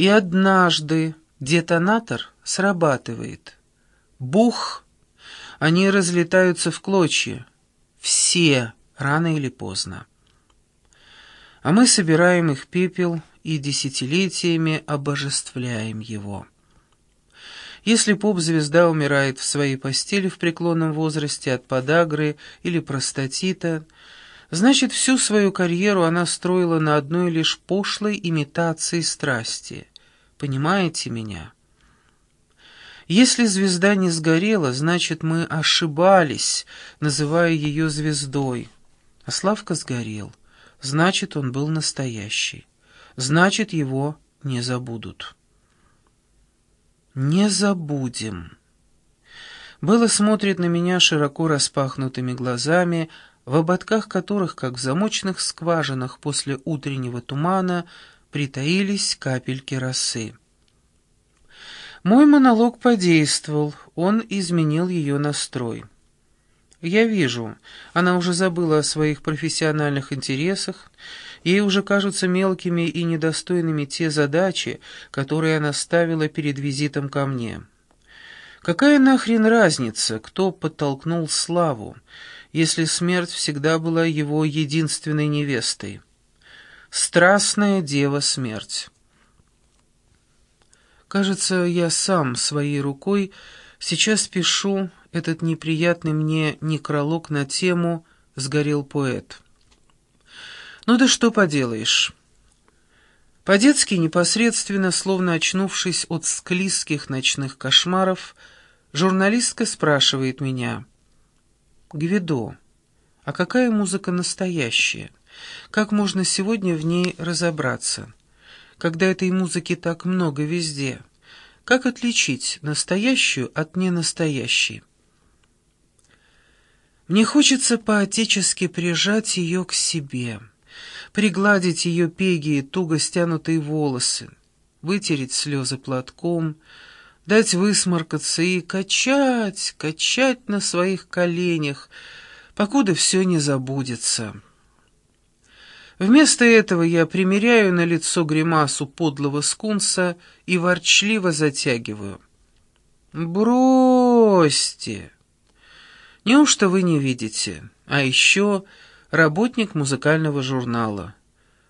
И однажды детонатор срабатывает. Бух! Они разлетаются в клочья. Все, рано или поздно. А мы собираем их пепел и десятилетиями обожествляем его. Если поп-звезда умирает в своей постели в преклонном возрасте от подагры или простатита, значит, всю свою карьеру она строила на одной лишь пошлой имитации страсти. Понимаете меня? Если звезда не сгорела, значит, мы ошибались, называя ее звездой. А Славка сгорел, значит, он был настоящий. Значит, его не забудут. «Не забудем». Белла смотрит на меня широко распахнутыми глазами, в ободках которых, как в замочных скважинах после утреннего тумана, притаились капельки росы. Мой монолог подействовал, он изменил ее настрой. Я вижу, она уже забыла о своих профессиональных интересах, ей уже кажутся мелкими и недостойными те задачи, которые она ставила перед визитом ко мне. Какая нахрен разница, кто подтолкнул Славу, если смерть всегда была его единственной невестой? Страстная дева смерть. Кажется, я сам своей рукой сейчас пишу этот неприятный мне некролог на тему «Сгорел поэт». Ну да что поделаешь. По-детски непосредственно, словно очнувшись от склизких ночных кошмаров, журналистка спрашивает меня. «Гвидо, а какая музыка настоящая? Как можно сегодня в ней разобраться, когда этой музыки так много везде?» Как отличить настоящую от ненастоящей? Мне хочется поотечески прижать ее к себе, пригладить ее пеги и туго стянутые волосы, вытереть слезы платком, дать высморкаться и качать, качать на своих коленях, покуда все не забудется». Вместо этого я примеряю на лицо гримасу подлого скунса и ворчливо затягиваю. «Бросьте! Неужто вы не видите? А еще работник музыкального журнала.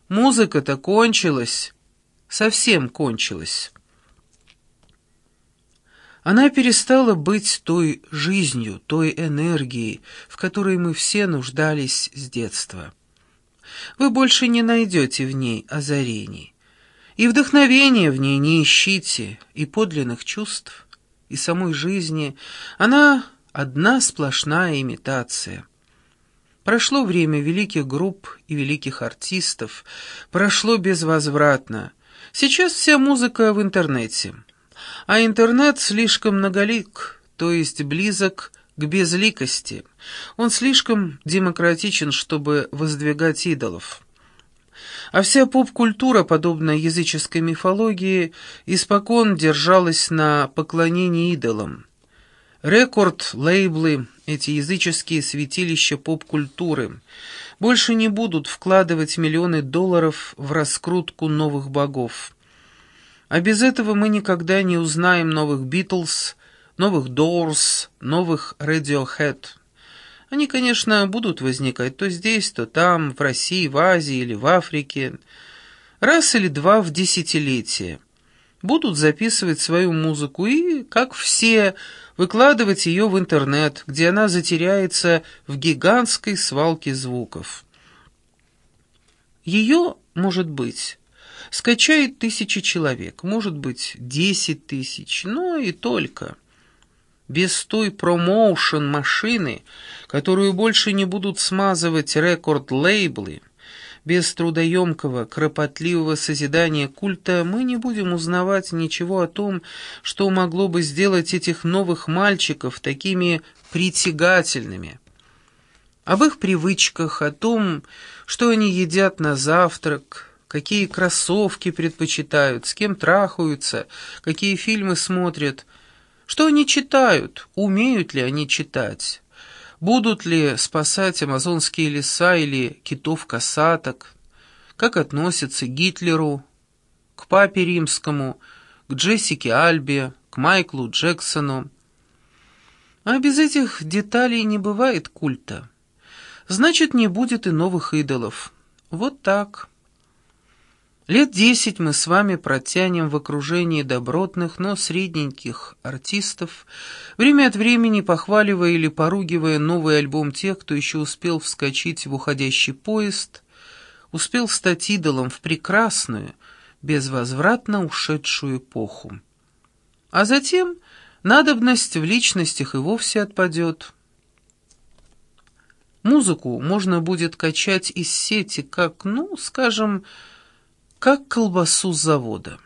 Музыка-то кончилась, совсем кончилась». Она перестала быть той жизнью, той энергией, в которой мы все нуждались с детства. Вы больше не найдете в ней озарений. И вдохновения в ней не ищите, и подлинных чувств, и самой жизни. Она одна сплошная имитация. Прошло время великих групп и великих артистов, прошло безвозвратно. Сейчас вся музыка в интернете. А интернет слишком многолик, то есть близок к безликости. Он слишком демократичен, чтобы воздвигать идолов. А вся поп-культура, подобно языческой мифологии, испокон держалась на поклонении идолам. Рекорд, лейблы, эти языческие святилища поп-культуры больше не будут вкладывать миллионы долларов в раскрутку новых богов. А без этого мы никогда не узнаем новых «Битлз», новых Doors, новых Radiohead. Они, конечно, будут возникать то здесь, то там, в России, в Азии или в Африке, раз или два в десятилетие. Будут записывать свою музыку и, как все, выкладывать ее в интернет, где она затеряется в гигантской свалке звуков. Ее, может быть, скачает тысячи человек, может быть, десять тысяч, но и только – без той промоушен-машины, которую больше не будут смазывать рекорд-лейблы, без трудоемкого, кропотливого созидания культа мы не будем узнавать ничего о том, что могло бы сделать этих новых мальчиков такими притягательными. Об их привычках, о том, что они едят на завтрак, какие кроссовки предпочитают, с кем трахаются, какие фильмы смотрят – что они читают? Умеют ли они читать? Будут ли спасать амазонские леса или китов-касаток? Как относятся к Гитлеру, к папе римскому, к Джессике Альбе, к Майклу Джексону. А без этих деталей не бывает культа. Значит, не будет и новых идолов. Вот так. Лет десять мы с вами протянем в окружении добротных, но средненьких артистов, время от времени похваливая или поругивая новый альбом тех, кто еще успел вскочить в уходящий поезд, успел стать идолом в прекрасную, безвозвратно ушедшую эпоху. А затем надобность в личностях и вовсе отпадет. Музыку можно будет качать из сети, как, ну, скажем, как колбасу с завода.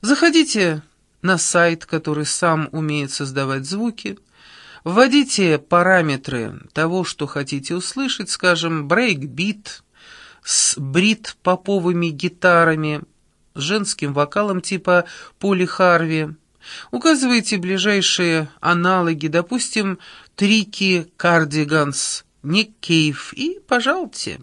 Заходите на сайт, который сам умеет создавать звуки, вводите параметры того, что хотите услышать, скажем, брейк-бит с брит-поповыми гитарами, с женским вокалом типа Поли Харви, указываете ближайшие аналоги, допустим, Трики, Кардиганс, Ник Кейв и, пожалуйте.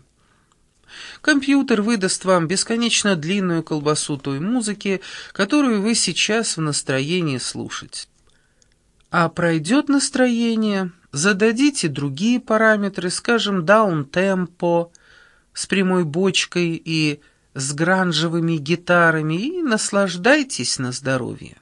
Компьютер выдаст вам бесконечно длинную колбасу той музыки, которую вы сейчас в настроении слушать. А пройдет настроение, зададите другие параметры, скажем, даун-темпо, с прямой бочкой и с гранжевыми гитарами, и наслаждайтесь на здоровье.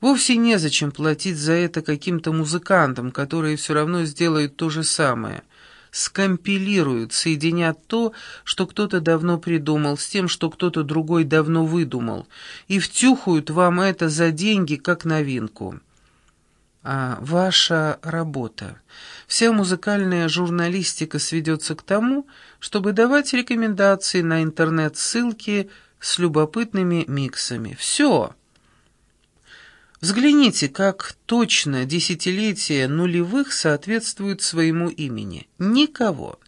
Вовсе незачем платить за это каким-то музыкантам, которые все равно сделают то же самое – скомпилируют, соединят то, что кто-то давно придумал, с тем, что кто-то другой давно выдумал, и втюхают вам это за деньги, как новинку. А ваша работа, вся музыкальная журналистика сведется к тому, чтобы давать рекомендации на интернет-ссылки с любопытными миксами. Все. Взгляните, как точно десятилетия нулевых соответствуют своему имени. Никого,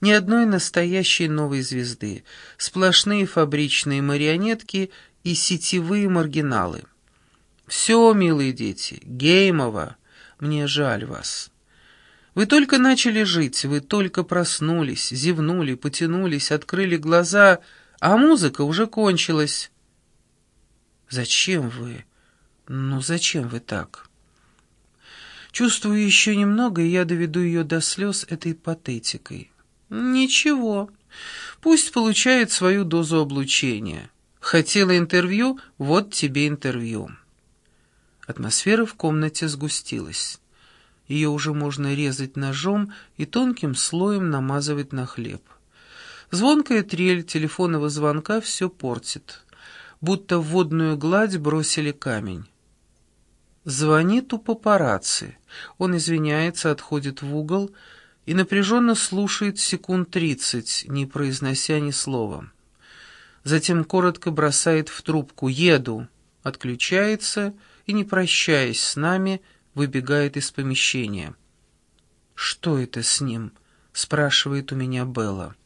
ни одной настоящей новой звезды, сплошные фабричные марионетки и сетевые маргиналы. Все, милые дети, Геймова, мне жаль вас. Вы только начали жить, вы только проснулись, зевнули, потянулись, открыли глаза, а музыка уже кончилась. Зачем вы? «Ну зачем вы так?» Чувствую еще немного, и я доведу ее до слез этой патетикой. «Ничего. Пусть получает свою дозу облучения. Хотела интервью? Вот тебе интервью». Атмосфера в комнате сгустилась. Ее уже можно резать ножом и тонким слоем намазывать на хлеб. Звонкая трель телефонного звонка все портит, будто в водную гладь бросили камень. Звонит у папарацци. Он извиняется, отходит в угол и напряженно слушает секунд тридцать, не произнося ни слова. Затем коротко бросает в трубку «Еду», отключается и, не прощаясь с нами, выбегает из помещения. «Что это с ним?» — спрашивает у меня Белла.